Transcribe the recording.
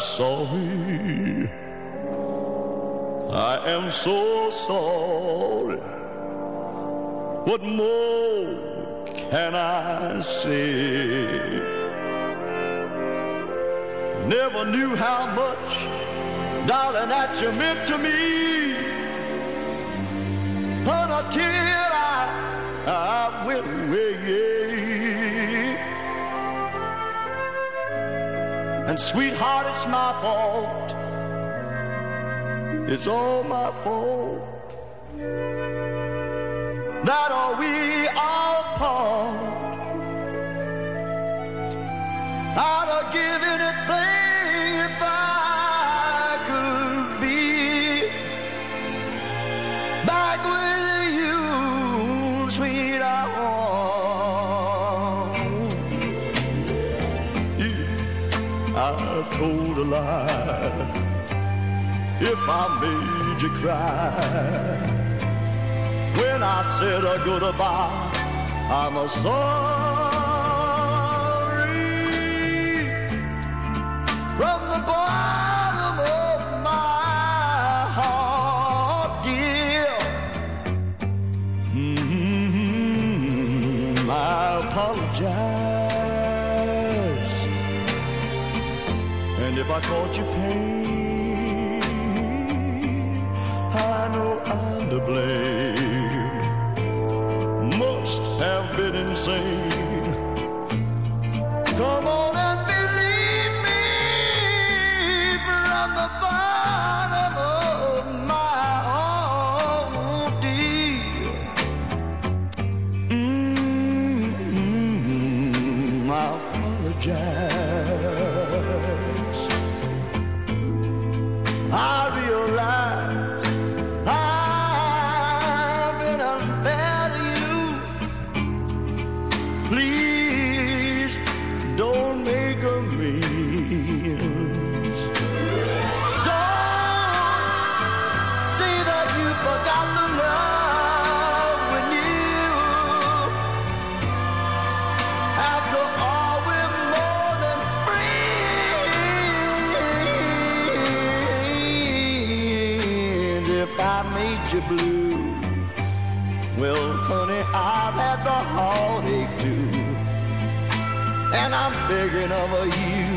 sorry. I am so sorry. What more can I say? Never knew how much, darling, that you meant to me. Until I, I went away. And sweetheart, it's my fault. It's all my fault. That are we all part. I'd have given anything if I could be back with you, sweetheart. I told a lie if I made you cry. When I said a goodbye, I'm a sorry from the bottom of my heart, dear. Mm-hmm, I apologize, and if I caused you pain. I know I'm to blame. Must have been insane. Come on and believe me from the bottom of my heart, dear. Mm-hmm, I apologize. Please don't make amends. Don't say that you forgot the love we knew. After all, we're more than friends. If I made you blue, well, honey, I've had the too, and I'm thinking of you.